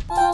pop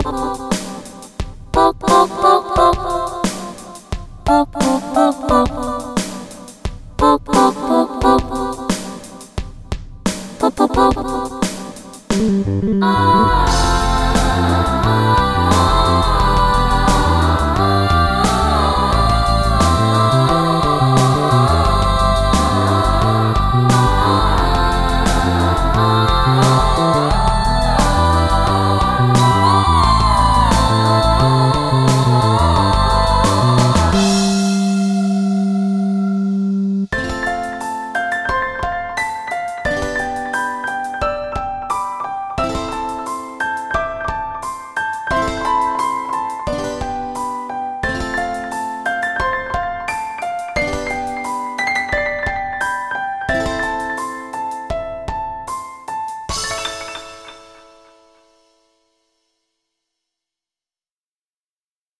pop